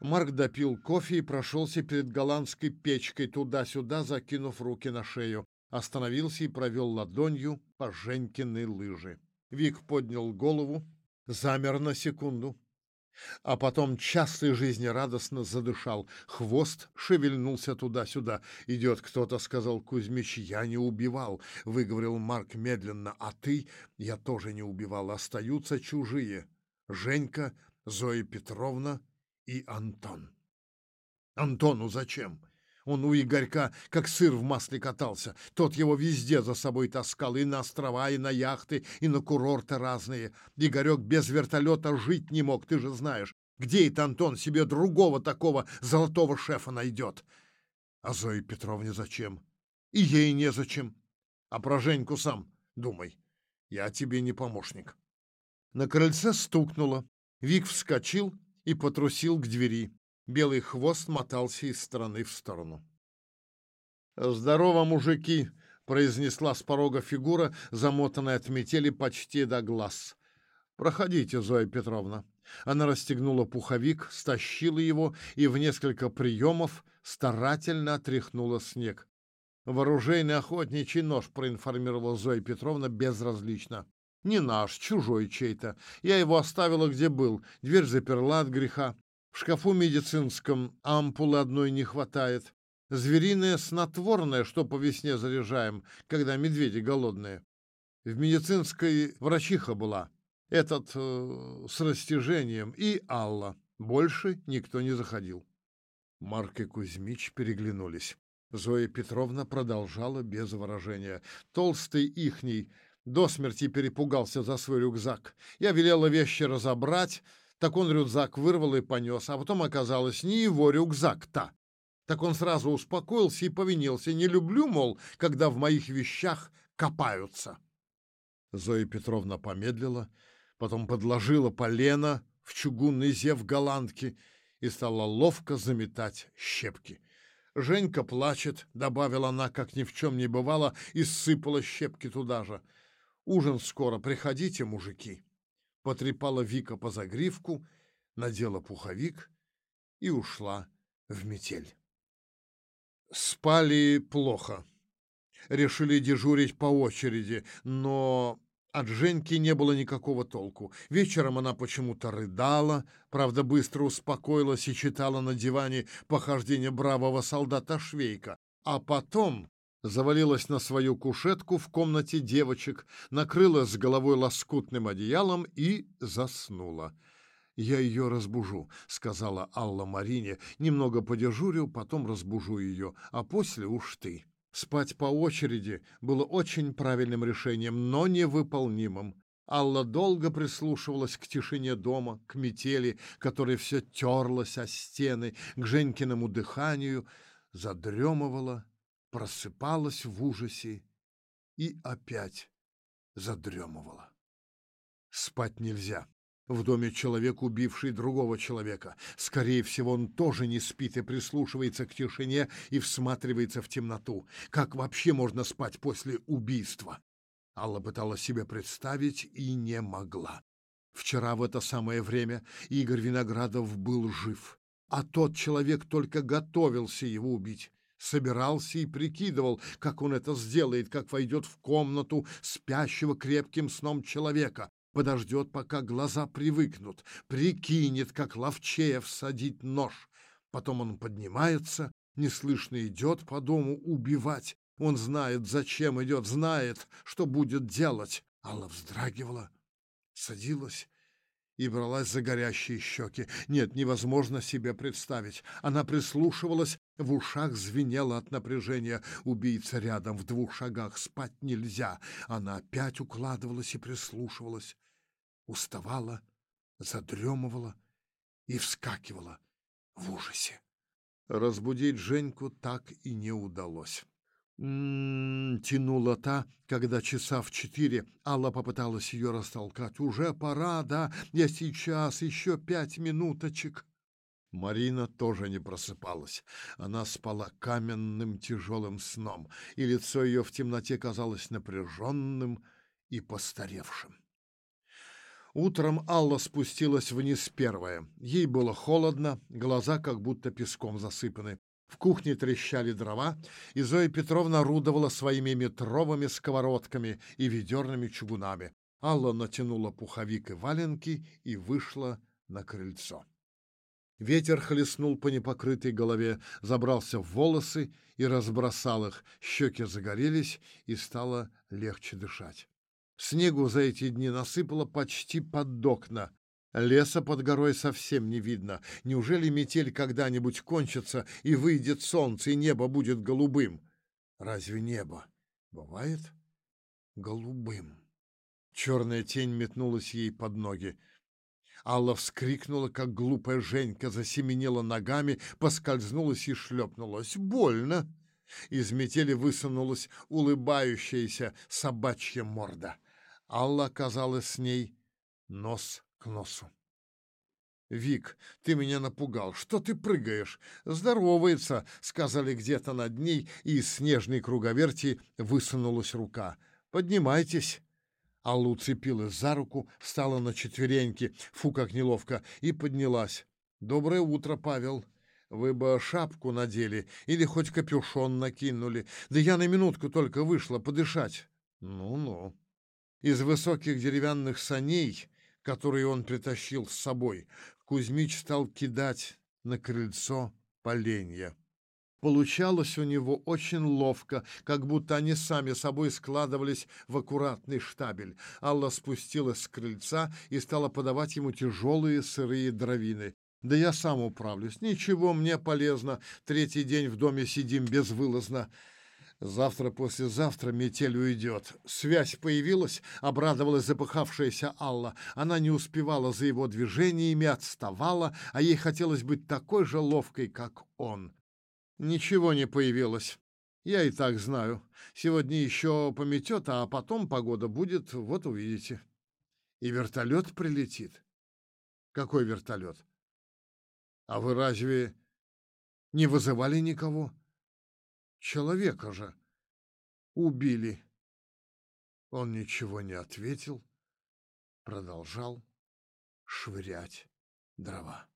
Марк допил кофе и прошелся перед голландской печкой туда-сюда, закинув руки на шею. Остановился и провел ладонью по Женькиной лыжи. Вик поднял голову, замер на секунду, а потом часто и жизнерадостно задышал. Хвост шевельнулся туда-сюда. «Идет кто-то», — сказал Кузьмич. «Я не убивал», — выговорил Марк медленно. «А ты?» «Я тоже не убивал. Остаются чужие. Женька, Зоя Петровна и Антон». «Антону зачем?» Он у Игорька как сыр в масле катался. Тот его везде за собой таскал, и на острова, и на яхты, и на курорты разные. Игорек без вертолета жить не мог, ты же знаешь. Где это Антон себе другого такого золотого шефа найдет? А Зое Петровне зачем? И ей незачем. А про Женьку сам думай. Я тебе не помощник. На крыльце стукнуло. Вик вскочил и потрусил к двери. Белый хвост мотался из стороны в сторону. «Здорово, мужики!» — произнесла с порога фигура, замотанная от метели почти до глаз. «Проходите, Зоя Петровна». Она расстегнула пуховик, стащила его и в несколько приемов старательно отряхнула снег. «Вооружейный охотничий нож», — проинформировала Зоя Петровна безразлично. «Не наш, чужой чей-то. Я его оставила, где был. Дверь заперла от греха. В шкафу медицинском ампулы одной не хватает. Звериное снотворное, что по весне заряжаем, когда медведи голодные. В медицинской врачиха была. Этот э, с растяжением и Алла. Больше никто не заходил. Марк и Кузьмич переглянулись. Зоя Петровна продолжала без выражения. Толстый ихний до смерти перепугался за свой рюкзак. Я велела вещи разобрать, так он рюкзак вырвал и понес, а потом оказалось не его рюкзак-то. Так он сразу успокоился и повинился. Не люблю, мол, когда в моих вещах копаются. Зоя Петровна помедлила, потом подложила полено в чугунный зев голландки и стала ловко заметать щепки. «Женька плачет», — добавила она, как ни в чем не бывало, и сыпала щепки туда же. «Ужин скоро, приходите, мужики» потрепала Вика по загривку, надела пуховик и ушла в метель. Спали плохо. Решили дежурить по очереди, но от Женьки не было никакого толку. Вечером она почему-то рыдала, правда, быстро успокоилась и читала на диване похождение бравого солдата Швейка. А потом завалилась на свою кушетку в комнате девочек, накрыла с головой лоскутным одеялом и заснула. «Я ее разбужу», — сказала Алла Марине. «Немного подежурю, потом разбужу ее, а после уж ты». Спать по очереди было очень правильным решением, но невыполнимым. Алла долго прислушивалась к тишине дома, к метели, которая все терлась о стены, к Женькиному дыханию, задремывала просыпалась в ужасе и опять задремывала. Спать нельзя. В доме человек, убивший другого человека. Скорее всего, он тоже не спит и прислушивается к тишине и всматривается в темноту. Как вообще можно спать после убийства? Алла пыталась себе представить и не могла. Вчера в это самое время Игорь Виноградов был жив, а тот человек только готовился его убить собирался и прикидывал, как он это сделает, как войдет в комнату спящего крепким сном человека, подождет, пока глаза привыкнут, прикинет, как ловчее всадить нож. Потом он поднимается, неслышно идет по дому убивать. Он знает, зачем идет, знает, что будет делать. Алла вздрагивала, садилась и бралась за горящие щеки. Нет, невозможно себе представить. Она прислушивалась, в ушах звенело от напряжения. Убийца рядом, в двух шагах, спать нельзя. Она опять укладывалась и прислушивалась. Уставала, задремывала и вскакивала в ужасе. Разбудить Женьку так и не удалось. Тянула та, когда часа в четыре Алла попыталась ее растолкать. «Уже пора, да? Я сейчас, еще пять минуточек». Марина тоже не просыпалась. Она спала каменным тяжелым сном, и лицо ее в темноте казалось напряженным и постаревшим. Утром Алла спустилась вниз первая. Ей было холодно, глаза как будто песком засыпаны. В кухне трещали дрова, и Зоя Петровна орудовала своими метровыми сковородками и ведерными чугунами. Алла натянула пуховик и валенки и вышла на крыльцо. Ветер хлестнул по непокрытой голове, забрался в волосы и разбросал их. Щеки загорелись, и стало легче дышать. Снегу за эти дни насыпало почти под окна. Леса под горой совсем не видно. Неужели метель когда-нибудь кончится, и выйдет солнце, и небо будет голубым? Разве небо бывает голубым? Черная тень метнулась ей под ноги. Алла вскрикнула, как глупая Женька, засеменила ногами, поскользнулась и шлепнулась. «Больно!» Из метели высунулась улыбающаяся собачья морда. Алла оказалась с ней нос к носу. «Вик, ты меня напугал. Что ты прыгаешь?» «Здоровается», — сказали где-то над ней, и из снежной круговерти высунулась рука. «Поднимайтесь». Алла уцепилась за руку, встала на четвереньки, фу, как неловко, и поднялась. «Доброе утро, Павел. Вы бы шапку надели или хоть капюшон накинули. Да я на минутку только вышла подышать». «Ну-ну». Из высоких деревянных саней, которые он притащил с собой, Кузьмич стал кидать на крыльцо поленья. Получалось у него очень ловко, как будто они сами собой складывались в аккуратный штабель. Алла спустилась с крыльца и стала подавать ему тяжелые сырые дровины. «Да я сам управлюсь. Ничего, мне полезно. Третий день в доме сидим безвылазно. Завтра-послезавтра метель уйдет. Связь появилась, обрадовалась запыхавшаяся Алла. Она не успевала за его движениями, отставала, а ей хотелось быть такой же ловкой, как он. Ничего не появилось. Я и так знаю. Сегодня еще пометет, а потом погода будет, вот увидите. И вертолет прилетит. Какой вертолет? А вы разве не вызывали никого? Человека же убили. Он ничего не ответил, продолжал швырять дрова.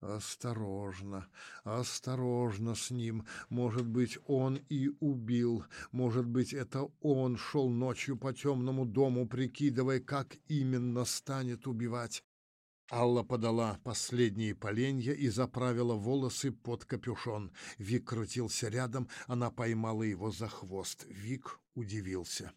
Осторожно, осторожно с ним. Может быть, он и убил. Может быть, это он шел ночью по темному дому, прикидывая, как именно станет убивать. Алла подала последние поленья и заправила волосы под капюшон. Вик крутился рядом, она поймала его за хвост. Вик удивился.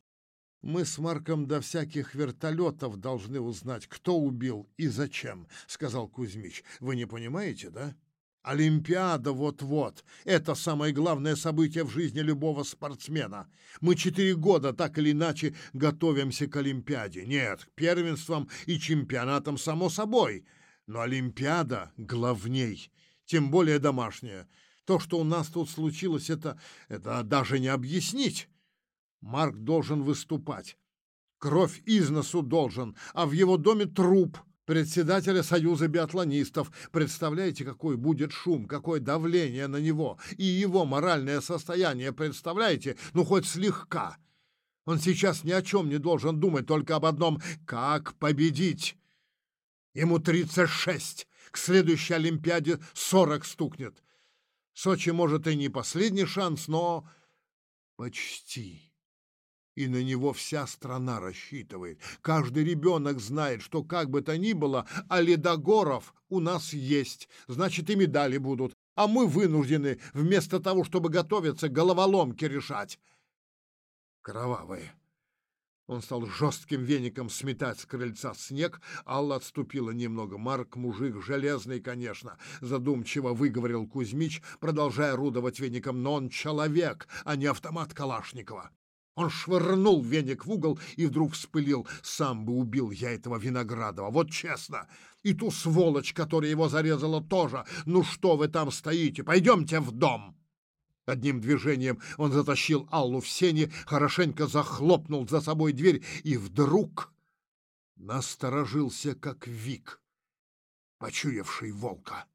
Мы с Марком до всяких вертолетов должны узнать, кто убил и зачем, сказал Кузьмич. Вы не понимаете, да? Олимпиада вот-вот. Это самое главное событие в жизни любого спортсмена. Мы четыре года так или иначе готовимся к Олимпиаде. Нет, к первенствам и чемпионатам, само собой. Но Олимпиада главней, тем более домашняя. То, что у нас тут случилось, это, это даже не объяснить. Марк должен выступать. Кровь из носу должен, а в его доме труп председателя Союза биатлонистов. Представляете, какой будет шум, какое давление на него и его моральное состояние, представляете? Ну, хоть слегка. Он сейчас ни о чем не должен думать, только об одном — как победить. Ему 36, к следующей Олимпиаде 40 стукнет. Сочи, может, и не последний шанс, но почти и на него вся страна рассчитывает. Каждый ребенок знает, что как бы то ни было, а ледогоров у нас есть, значит и медали будут, а мы вынуждены вместо того, чтобы готовиться, головоломки решать. Кровавые. Он стал жестким веником сметать с крыльца снег. Алла отступила немного. Марк, мужик, железный, конечно, задумчиво выговорил Кузьмич, продолжая орудовать веником. Но он человек, а не автомат Калашникова. Он швырнул веник в угол и вдруг вспылил. Сам бы убил я этого Виноградова, вот честно. И ту сволочь, которая его зарезала, тоже. Ну что вы там стоите? Пойдемте в дом. Одним движением он затащил Аллу в сени, хорошенько захлопнул за собой дверь и вдруг насторожился, как Вик, почуявший волка.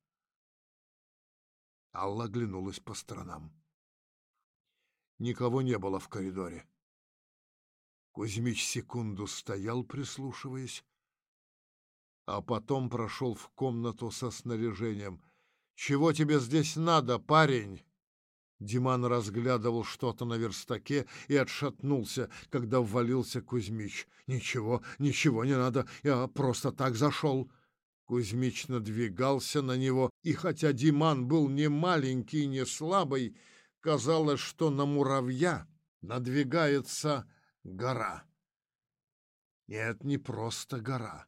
Алла оглянулась по сторонам. Никого не было в коридоре. Кузьмич секунду стоял, прислушиваясь, а потом прошел в комнату со снаряжением. «Чего тебе здесь надо, парень?» Диман разглядывал что-то на верстаке и отшатнулся, когда ввалился Кузьмич. «Ничего, ничего не надо, я просто так зашел». Кузьмич надвигался на него, и хотя Диман был не маленький, не слабый, казалось, что на муравья надвигается гора. Нет, не просто гора,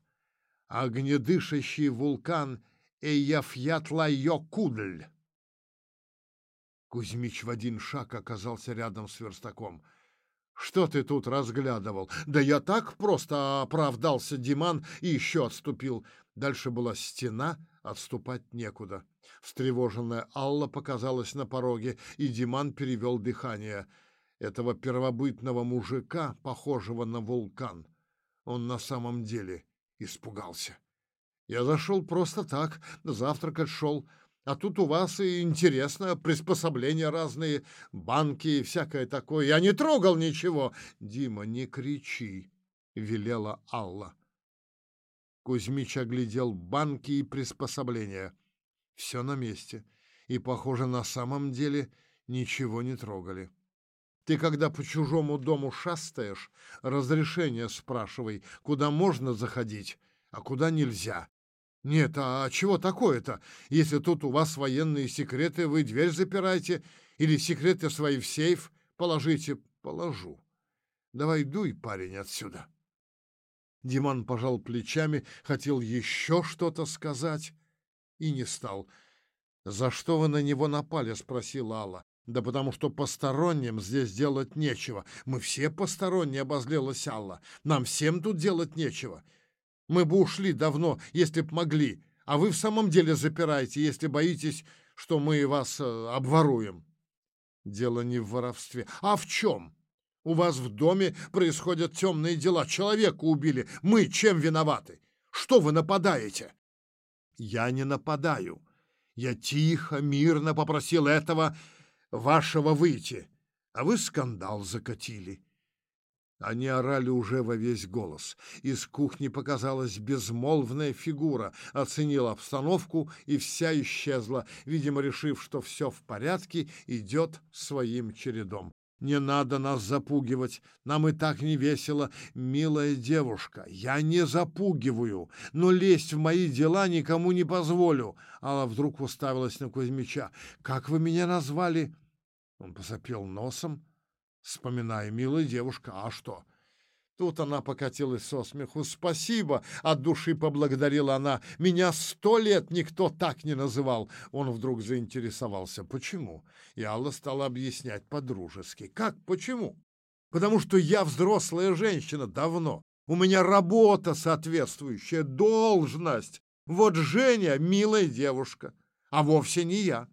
а огнедышащий вулкан Эйяфьятла-Йокудль. Кузьмич в один шаг оказался рядом с верстаком. «Что ты тут разглядывал?» «Да я так просто оправдался Диман и еще отступил». Дальше была стена, отступать некуда. Встревоженная Алла показалась на пороге, и Диман перевел дыхание. Этого первобытного мужика, похожего на вулкан, он на самом деле испугался. «Я зашел просто так, завтракать шел». А тут у вас и интересно, приспособления разные, банки и всякое такое. Я не трогал ничего. Дима, не кричи, велела Алла. Кузьмич оглядел банки и приспособления. Все на месте. И, похоже, на самом деле ничего не трогали. Ты, когда по чужому дому шастаешь, разрешение спрашивай, куда можно заходить, а куда нельзя. Нет, а чего такое-то? Если тут у вас военные секреты, вы дверь запираете или секреты свои в сейф положите? Положу. Давай дуй, парень, отсюда. Диман пожал плечами, хотел еще что-то сказать и не стал. «За что вы на него напали?» — спросила Алла. «Да потому что посторонним здесь делать нечего. Мы все посторонние», — обозлилась Алла. «Нам всем тут делать нечего. Мы бы ушли давно, если б могли, а вы в самом деле запираете, если боитесь, что мы вас э, обворуем. Дело не в воровстве. А в чем? У вас в доме происходят темные дела. Человека убили. Мы чем виноваты? Что вы нападаете? Я не нападаю. Я тихо, мирно попросил этого вашего выйти, а вы скандал закатили. Они орали уже во весь голос. Из кухни показалась безмолвная фигура, оценила обстановку и вся исчезла, видимо, решив, что все в порядке, идет своим чередом. «Не надо нас запугивать, нам и так не весело. Милая девушка, я не запугиваю, но лезть в мои дела никому не позволю». Алла вдруг уставилась на Кузьмича. «Как вы меня назвали?» Он посопел носом, Вспоминая, милая девушка, а что? Тут она покатилась со смеху. «Спасибо!» — от души поблагодарила она. «Меня сто лет никто так не называл!» Он вдруг заинтересовался. «Почему?» И Алла стала объяснять по-дружески. «Как? Почему?» «Потому что я взрослая женщина давно. У меня работа соответствующая, должность. Вот Женя — милая девушка, а вовсе не я».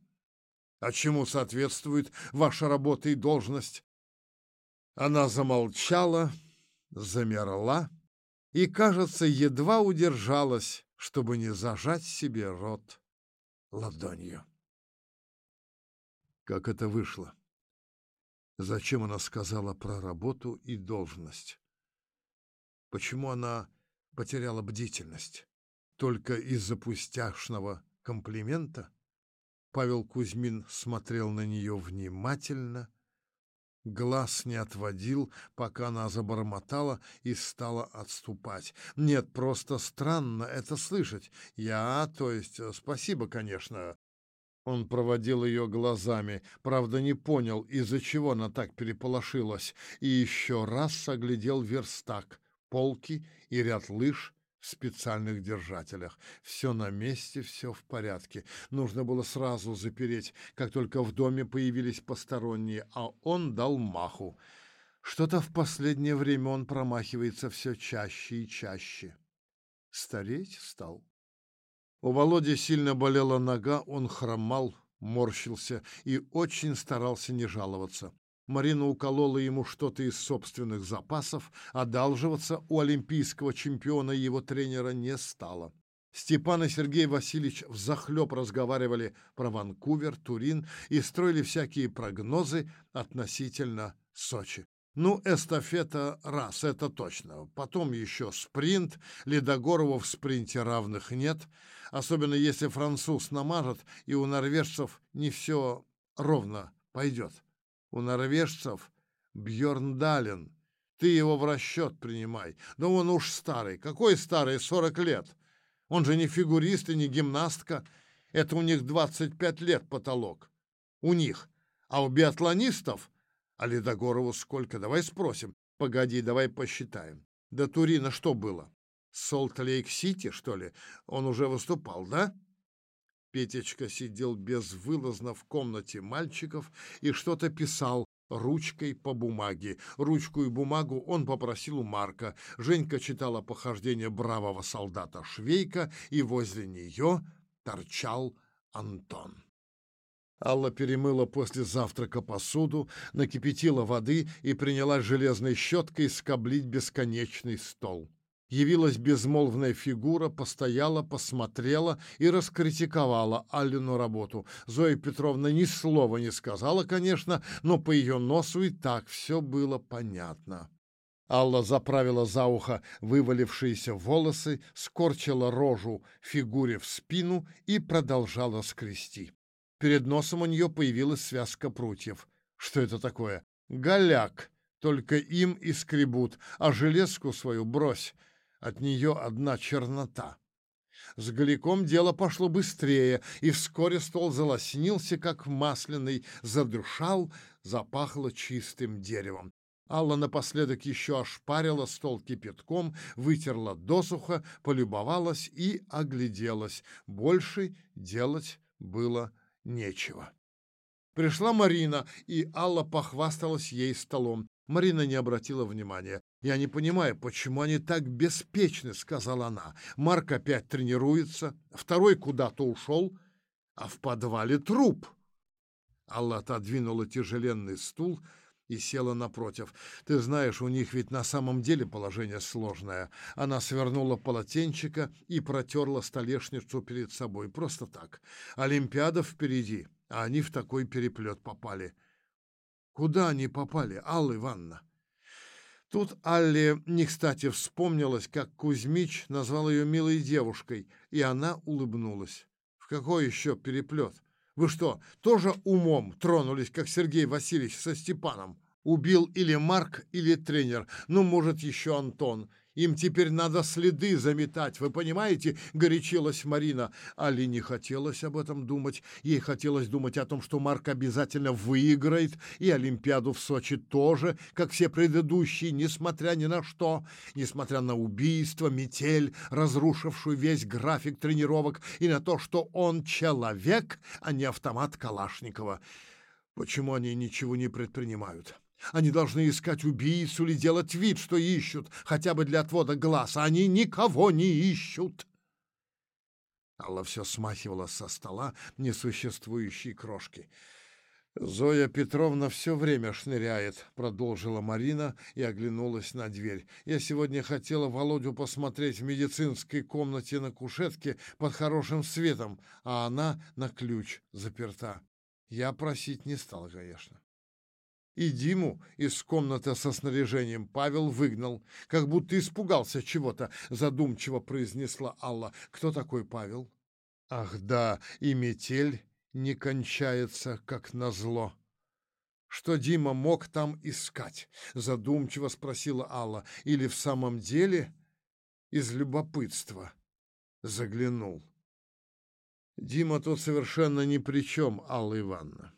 «А чему соответствует ваша работа и должность?» Она замолчала, замерла и, кажется, едва удержалась, чтобы не зажать себе рот ладонью. Как это вышло? Зачем она сказала про работу и должность? Почему она потеряла бдительность? Только из-за пустяшного комплимента? Павел Кузьмин смотрел на нее внимательно, Глаз не отводил, пока она забормотала и стала отступать. Нет, просто странно это слышать. Я, то есть, э, спасибо, конечно. Он проводил ее глазами, правда, не понял, из-за чего она так переполошилась, и еще раз оглядел верстак, полки и ряд лыж, специальных держателях. Все на месте, все в порядке. Нужно было сразу запереть, как только в доме появились посторонние, а он дал маху. Что-то в последнее время он промахивается все чаще и чаще. Стареть стал. У Володи сильно болела нога, он хромал, морщился и очень старался не жаловаться. Марина уколола ему что-то из собственных запасов, одалживаться у олимпийского чемпиона и его тренера не стало. Степан и Сергей Васильевич взахлеб разговаривали про Ванкувер, Турин и строили всякие прогнозы относительно Сочи. Ну, эстафета раз, это точно. Потом еще спринт. Ледогорову в спринте равных нет. Особенно если француз намажет, и у норвежцев не все ровно пойдет. У норвежцев Бьерндален. Ты его в расчет принимай. Да он уж старый. Какой старый? Сорок лет. Он же не фигурист и не гимнастка. Это у них 25 лет потолок. У них. А у биатлонистов а Ледогорову сколько? Давай спросим. Погоди, давай посчитаем. До Турина что было? Солт-Лейк-Сити, что ли? Он уже выступал, да? Петечка сидел безвылазно в комнате мальчиков и что-то писал ручкой по бумаге. Ручку и бумагу он попросил у Марка. Женька читала похождение бравого солдата Швейка, и возле нее торчал Антон. Алла перемыла после завтрака посуду, накипятила воды и принялась железной щеткой скоблить бесконечный стол. Явилась безмолвная фигура, постояла, посмотрела и раскритиковала Алину работу. Зоя Петровна ни слова не сказала, конечно, но по ее носу и так все было понятно. Алла заправила за ухо вывалившиеся волосы, скорчила рожу фигуре в спину и продолжала скрести. Перед носом у нее появилась связка прутьев. Что это такое? Голяк. Только им и скребут, а железку свою брось. От нее одна чернота. С голяком дело пошло быстрее, и вскоре стол залоснился, как масляный, задышал, запахло чистым деревом. Алла напоследок еще ошпарила стол кипятком, вытерла досуха, полюбовалась и огляделась. Больше делать было нечего. Пришла Марина, и Алла похвасталась ей столом. Марина не обратила внимания. «Я не понимаю, почему они так беспечны», — сказала она. «Марк опять тренируется, второй куда-то ушел, а в подвале труп». Алла отодвинула тяжеленный стул и села напротив. «Ты знаешь, у них ведь на самом деле положение сложное». Она свернула полотенчика и протерла столешницу перед собой. Просто так. Олимпиада впереди, а они в такой переплет попали. Куда они попали, Алла Ивановна? Тут Алле не кстати вспомнилось, как Кузьмич назвал ее милой девушкой, и она улыбнулась. В какой еще переплет? Вы что, тоже умом тронулись, как Сергей Васильевич со Степаном? Убил или Марк, или тренер, ну, может, еще Антон. Им теперь надо следы заметать, вы понимаете?» — горячилась Марина. Али не хотелось об этом думать. Ей хотелось думать о том, что Марк обязательно выиграет, и Олимпиаду в Сочи тоже, как все предыдущие, несмотря ни на что, несмотря на убийство, метель, разрушившую весь график тренировок, и на то, что он человек, а не автомат Калашникова. Почему они ничего не предпринимают? Они должны искать убийцу или делать вид, что ищут, хотя бы для отвода глаз, а они никого не ищут. Алла все смахивала со стола несуществующие крошки. «Зоя Петровна все время шныряет», — продолжила Марина и оглянулась на дверь. «Я сегодня хотела Володю посмотреть в медицинской комнате на кушетке под хорошим светом, а она на ключ заперта. Я просить не стал, конечно и Диму из комнаты со снаряжением Павел выгнал, как будто испугался чего-то, задумчиво произнесла Алла. Кто такой Павел? Ах да, и метель не кончается, как назло. Что Дима мог там искать? Задумчиво спросила Алла. Или в самом деле из любопытства заглянул? Дима тут совершенно ни при чем, Алла Ивановна.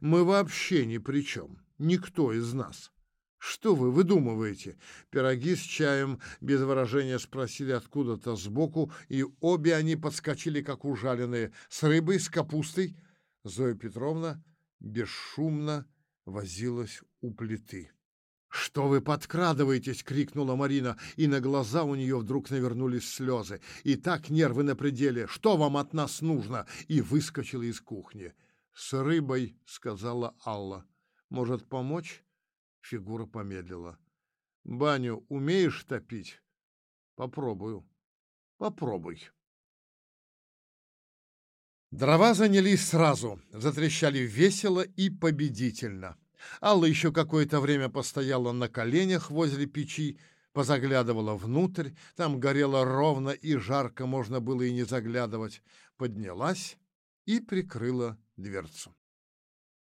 Мы вообще ни при чем. Никто из нас. Что вы выдумываете? Пироги с чаем без выражения спросили откуда-то сбоку, и обе они подскочили, как ужаленные. С рыбой, с капустой. Зоя Петровна бесшумно возилась у плиты. «Что вы подкрадываетесь?» — крикнула Марина, и на глаза у нее вдруг навернулись слезы. И так нервы на пределе. «Что вам от нас нужно?» И выскочила из кухни. «С рыбой», — сказала Алла. Может, помочь?» Фигура помедлила. «Баню умеешь топить?» «Попробую». «Попробуй». Дрова занялись сразу, затрещали весело и победительно. Алла еще какое-то время постояла на коленях возле печи, позаглядывала внутрь, там горело ровно и жарко, можно было и не заглядывать, поднялась и прикрыла дверцу.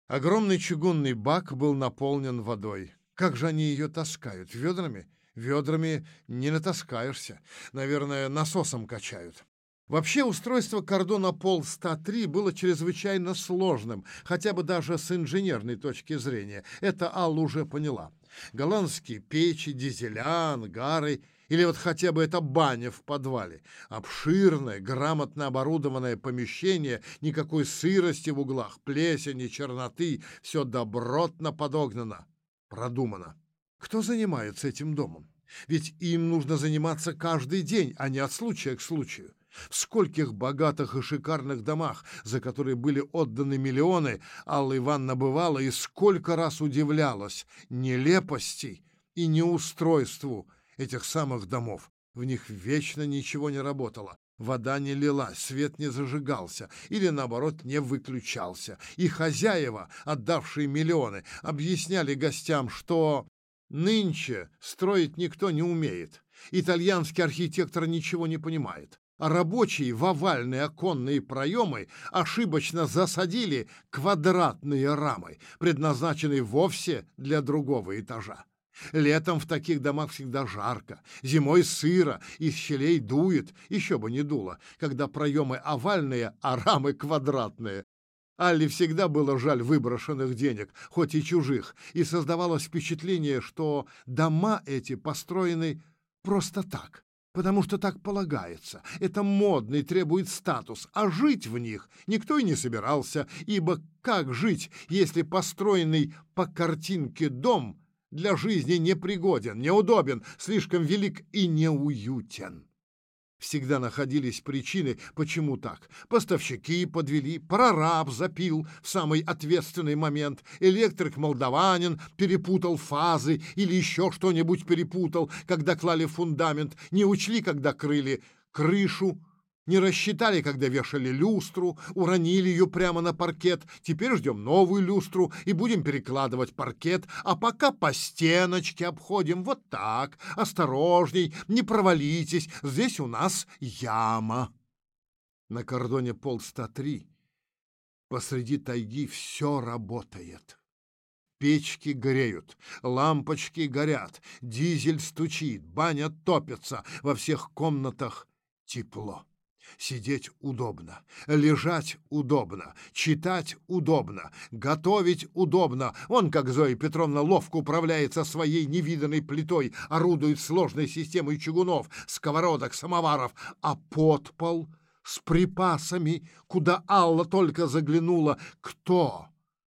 Огромный чугунный бак был наполнен водой. Как же они ее таскают? Ведрами? Ведрами не натаскаешься. Наверное, насосом качают. Вообще устройство кордона Пол-103 было чрезвычайно сложным, хотя бы даже с инженерной точки зрения. Это Алла уже поняла. Голландские печи, дизеля, ангары или вот хотя бы эта баня в подвале. Обширное, грамотно оборудованное помещение, никакой сырости в углах, плесени, черноты, все добротно подогнано, продумано. Кто занимается этим домом? Ведь им нужно заниматься каждый день, а не от случая к случаю. В скольких богатых и шикарных домах, за которые были отданы миллионы, Алла Ивановна бывала и сколько раз удивлялась нелепости и неустройству этих самых домов. В них вечно ничего не работало. Вода не лилась, свет не зажигался или, наоборот, не выключался. И хозяева, отдавшие миллионы, объясняли гостям, что нынче строить никто не умеет. Итальянский архитектор ничего не понимает а рабочие в овальные оконные проемы ошибочно засадили квадратные рамы, предназначенные вовсе для другого этажа. Летом в таких домах всегда жарко, зимой сыро, из щелей дует, еще бы не дуло, когда проемы овальные, а рамы квадратные. Алле всегда было жаль выброшенных денег, хоть и чужих, и создавалось впечатление, что дома эти построены просто так, потому что так полагается. Это модно и требует статус, а жить в них никто и не собирался, ибо как жить, если построенный по картинке дом для жизни непригоден, неудобен, слишком велик и неуютен? Всегда находились причины, почему так. Поставщики подвели, прораб запил в самый ответственный момент, электрик-молдаванин перепутал фазы или еще что-нибудь перепутал, когда клали фундамент, не учли, когда крыли крышу, не рассчитали, когда вешали люстру, уронили ее прямо на паркет. Теперь ждем новую люстру и будем перекладывать паркет, а пока по стеночке обходим вот так, осторожней, не провалитесь, здесь у нас яма. На кордоне пол 103 посреди тайги все работает. Печки греют, лампочки горят, дизель стучит, баня топится, во всех комнатах тепло. Сидеть удобно, лежать удобно, читать удобно, готовить удобно. Он, как Зоя Петровна, ловко управляется своей невиданной плитой, орудует сложной системой чугунов, сковородок, самоваров, а подпол с припасами, куда Алла только заглянула, кто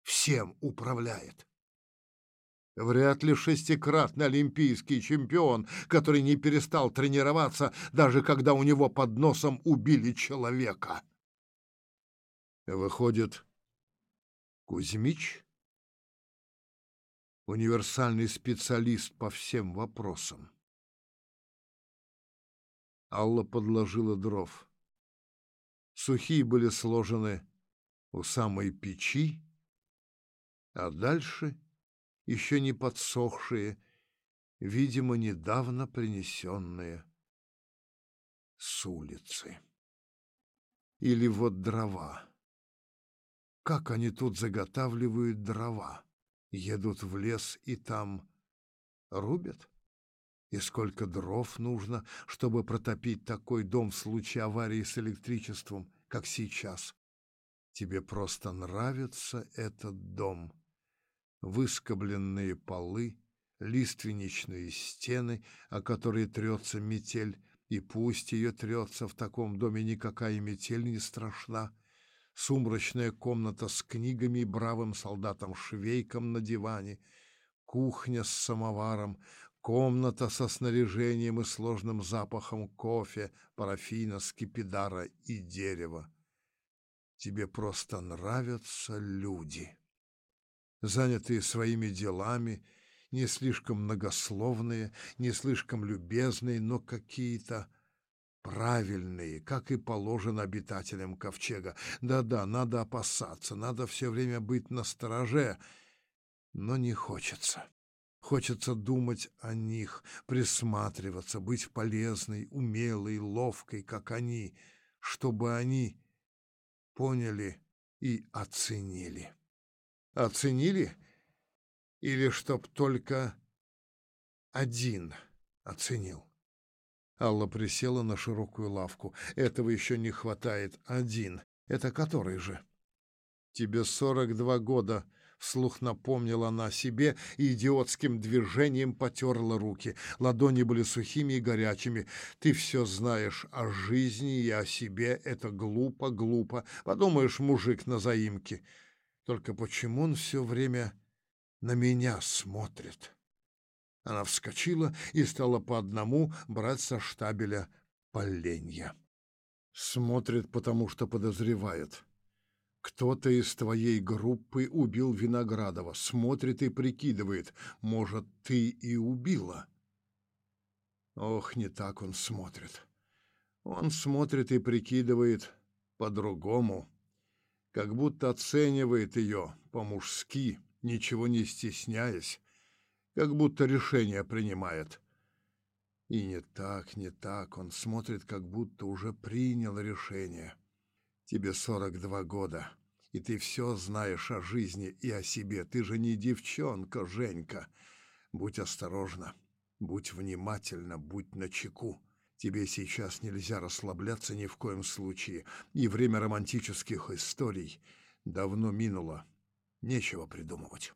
всем управляет? Вряд ли шестикратный олимпийский чемпион, который не перестал тренироваться, даже когда у него под носом убили человека. Выходит, Кузьмич — универсальный специалист по всем вопросам. Алла подложила дров. Сухие были сложены у самой печи, а дальше — еще не подсохшие, видимо, недавно принесенные с улицы. Или вот дрова. Как они тут заготавливают дрова? Едут в лес и там рубят? И сколько дров нужно, чтобы протопить такой дом в случае аварии с электричеством, как сейчас? Тебе просто нравится этот дом выскобленные полы, лиственничные стены, о которые трется метель, и пусть ее трется, в таком доме никакая метель не страшна, сумрачная комната с книгами и бравым солдатом-швейком на диване, кухня с самоваром, комната со снаряжением и сложным запахом кофе, парафина, скипидара и дерева. Тебе просто нравятся люди занятые своими делами, не слишком многословные, не слишком любезные, но какие-то правильные, как и положено обитателям ковчега. Да-да, надо опасаться, надо все время быть настороже. Но не хочется. Хочется думать о них, присматриваться, быть полезной, умелой, ловкой, как они, чтобы они поняли и оценили. Оценили? Или чтоб только один оценил? Алла присела на широкую лавку. Этого еще не хватает. Один. Это который же? Тебе сорок два года, Вслух напомнила она себе и идиотским движением потерла руки. Ладони были сухими и горячими. «Ты все знаешь о жизни и о себе. Это глупо, глупо. Подумаешь, мужик на заимке. Только почему он все время на меня смотрит?» Она вскочила и стала по одному брать со штабеля поленья. Смотрит, потому что подозревает. Кто-то из твоей группы убил Виноградова, смотрит и прикидывает, может, ты и убила. Ох, не так он смотрит. Он смотрит и прикидывает по-другому, как будто оценивает ее по-мужски, ничего не стесняясь, как будто решение принимает. И не так, не так, он смотрит, как будто уже принял решение. Тебе сорок два года, и ты все знаешь о жизни и о себе. Ты же не девчонка, Женька. Будь осторожна, будь внимательна, будь начеку. Тебе сейчас нельзя расслабляться ни в коем случае, и время романтических историй давно минуло. Нечего придумывать.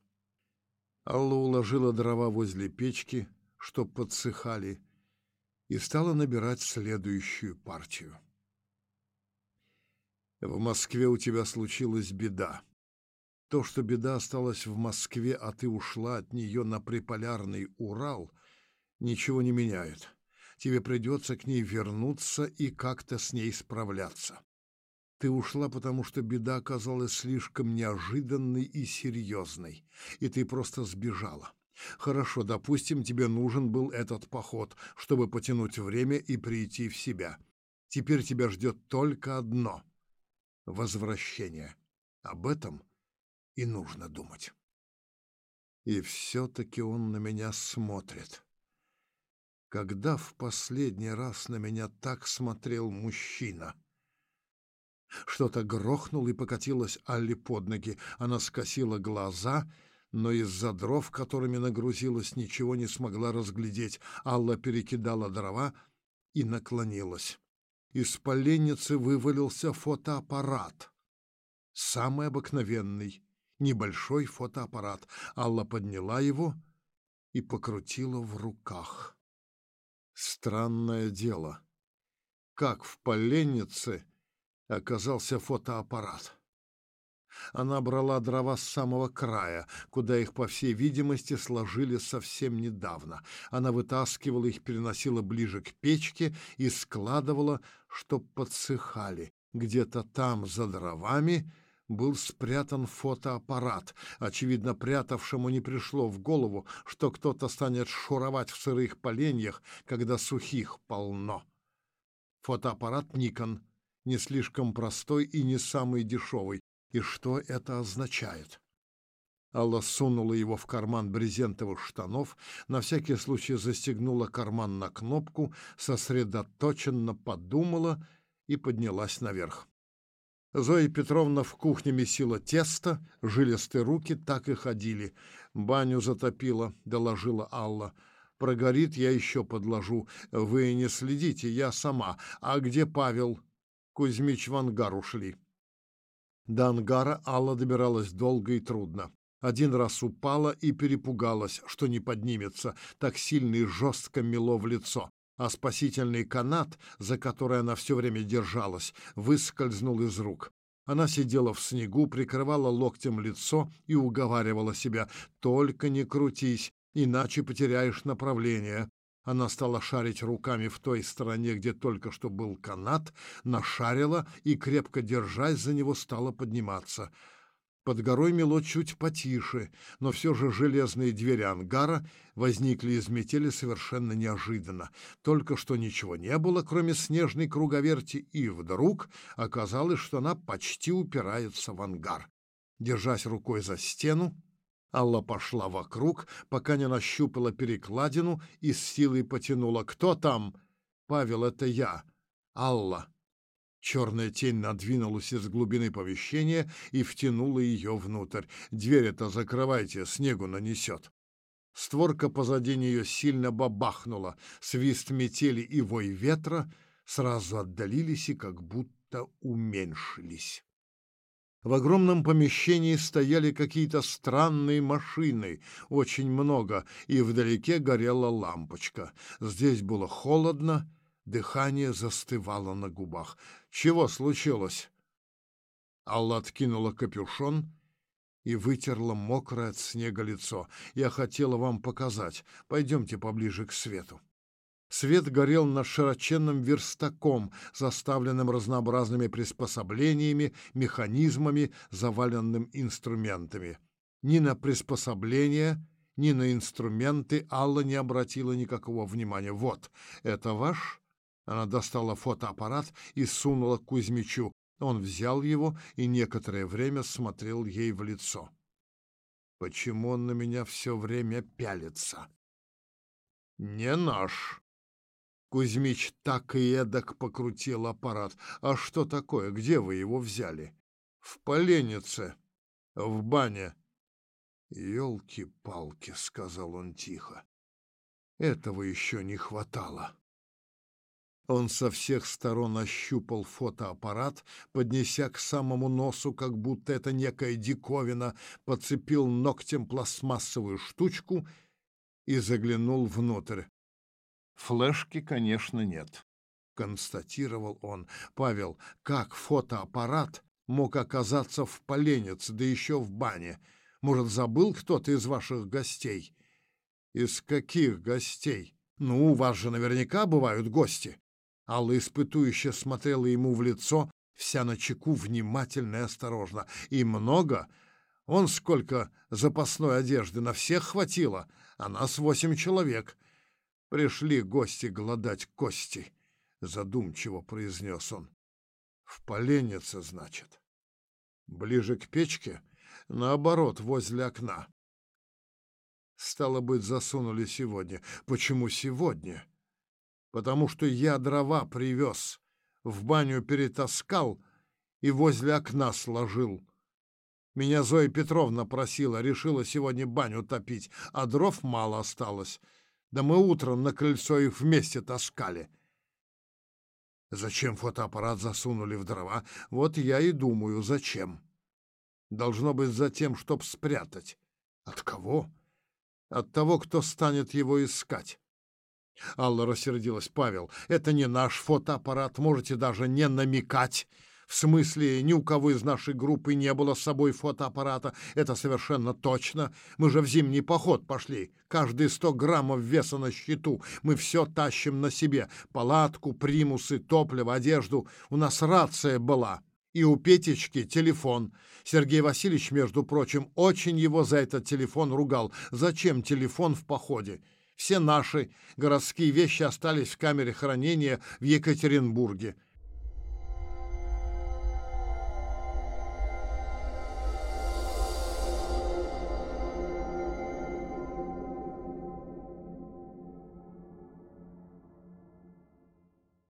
Алла уложила дрова возле печки, чтоб подсыхали, и стала набирать следующую партию. В Москве у тебя случилась беда. То, что беда осталась в Москве, а ты ушла от нее на приполярный Урал, ничего не меняет. Тебе придется к ней вернуться и как-то с ней справляться. Ты ушла, потому что беда оказалась слишком неожиданной и серьезной, и ты просто сбежала. Хорошо, допустим, тебе нужен был этот поход, чтобы потянуть время и прийти в себя. Теперь тебя ждет только одно — возвращения. Об этом и нужно думать. И все-таки он на меня смотрит. Когда в последний раз на меня так смотрел мужчина? Что-то грохнул и покатилось Алле под ноги. Она скосила глаза, но из-за дров, которыми нагрузилась, ничего не смогла разглядеть. Алла перекидала дрова и наклонилась. Из поленницы вывалился фотоаппарат. Самый обыкновенный, небольшой фотоаппарат. Алла подняла его и покрутила в руках. Странное дело. Как в поленнице оказался фотоаппарат? Она брала дрова с самого края, куда их, по всей видимости, сложили совсем недавно. Она вытаскивала их, переносила ближе к печке и складывала, чтоб подсыхали. Где-то там, за дровами, был спрятан фотоаппарат. Очевидно, прятавшему не пришло в голову, что кто-то станет шуровать в сырых поленьях, когда сухих полно. Фотоаппарат Никон, не слишком простой и не самый дешевый, и что это означает. Алла сунула его в карман брезентовых штанов, на всякий случай застегнула карман на кнопку, сосредоточенно подумала и поднялась наверх. Зоя Петровна в кухне месила тесто, жилистые руки так и ходили. «Баню затопила», — доложила Алла. «Прогорит, я еще подложу. Вы не следите, я сама. А где Павел?» Кузьмич в ангар ушли. До ангара Алла добиралась долго и трудно. Один раз упала и перепугалась, что не поднимется, так сильно и жестко мело в лицо. А спасительный канат, за который она все время держалась, выскользнул из рук. Она сидела в снегу, прикрывала локтем лицо и уговаривала себя «Только не крутись, иначе потеряешь направление. Она стала шарить руками в той стороне, где только что был канат, нашарила и, крепко держась за него, стала подниматься. Под горой мело чуть потише, но все же железные двери ангара возникли из метели совершенно неожиданно. Только что ничего не было, кроме снежной круговерти, и вдруг оказалось, что она почти упирается в ангар. Держась рукой за стену, Алла пошла вокруг, пока не нащупала перекладину и с силой потянула. «Кто там?» «Павел, это я. Алла». Черная тень надвинулась из глубины помещения и втянула ее внутрь. «Дверь это закрывайте, снегу нанесет». Створка позади нее сильно бабахнула. Свист метели и вой ветра сразу отдалились и как будто уменьшились. В огромном помещении стояли какие-то странные машины, очень много, и вдалеке горела лампочка. Здесь было холодно, дыхание застывало на губах. Чего случилось? Алла откинула капюшон и вытерла мокрое от снега лицо. «Я хотела вам показать. Пойдемте поближе к свету». Свет горел над широченным верстаком, заставленным разнообразными приспособлениями, механизмами, заваленным инструментами. Ни на приспособления, ни на инструменты Алла не обратила никакого внимания. «Вот, это ваш?» Она достала фотоаппарат и сунула к Кузьмичу. Он взял его и некоторое время смотрел ей в лицо. «Почему он на меня все время пялится?» «Не наш», Кузьмич так и эдак покрутил аппарат. «А что такое? Где вы его взяли?» «В поленнице. В бане». «Елки-палки», — сказал он тихо. «Этого еще не хватало». Он со всех сторон ощупал фотоаппарат, поднеся к самому носу, как будто это некая диковина, подцепил ногтем пластмассовую штучку и заглянул внутрь. Флешки, конечно, нет, констатировал он. Павел, как фотоаппарат мог оказаться в поленнице, да еще в бане? Может, забыл кто-то из ваших гостей? Из каких гостей? Ну, у вас же наверняка бывают гости. Алла испытующе смотрела ему в лицо, вся на чеку, внимательно и осторожно. И много? Он сколько запасной одежды на всех хватило, а нас восемь человек. Пришли гости голодать кости, задумчиво произнес он. В поленнице, значит. Ближе к печке, наоборот, возле окна. Стало быть, засунули сегодня. Почему сегодня? Потому что я дрова привез, в баню перетаскал и возле окна сложил. Меня Зоя Петровна просила, решила сегодня баню топить, а дров мало осталось. Да мы утром на крыльцо их вместе таскали. Зачем фотоаппарат засунули в дрова? Вот я и думаю, зачем. Должно быть за тем, чтоб спрятать. От кого? От того, кто станет его искать. Алла рассердилась. «Павел, это не наш фотоаппарат, можете даже не намекать. В смысле, ни у кого из нашей группы не было с собой фотоаппарата. Это совершенно точно. Мы же в зимний поход пошли. Каждые сто граммов веса на счету. Мы все тащим на себе. Палатку, примусы, топливо, одежду. У нас рация была. И у Петечки телефон. Сергей Васильевич, между прочим, очень его за этот телефон ругал. Зачем телефон в походе? Все наши городские вещи остались в камере хранения в Екатеринбурге.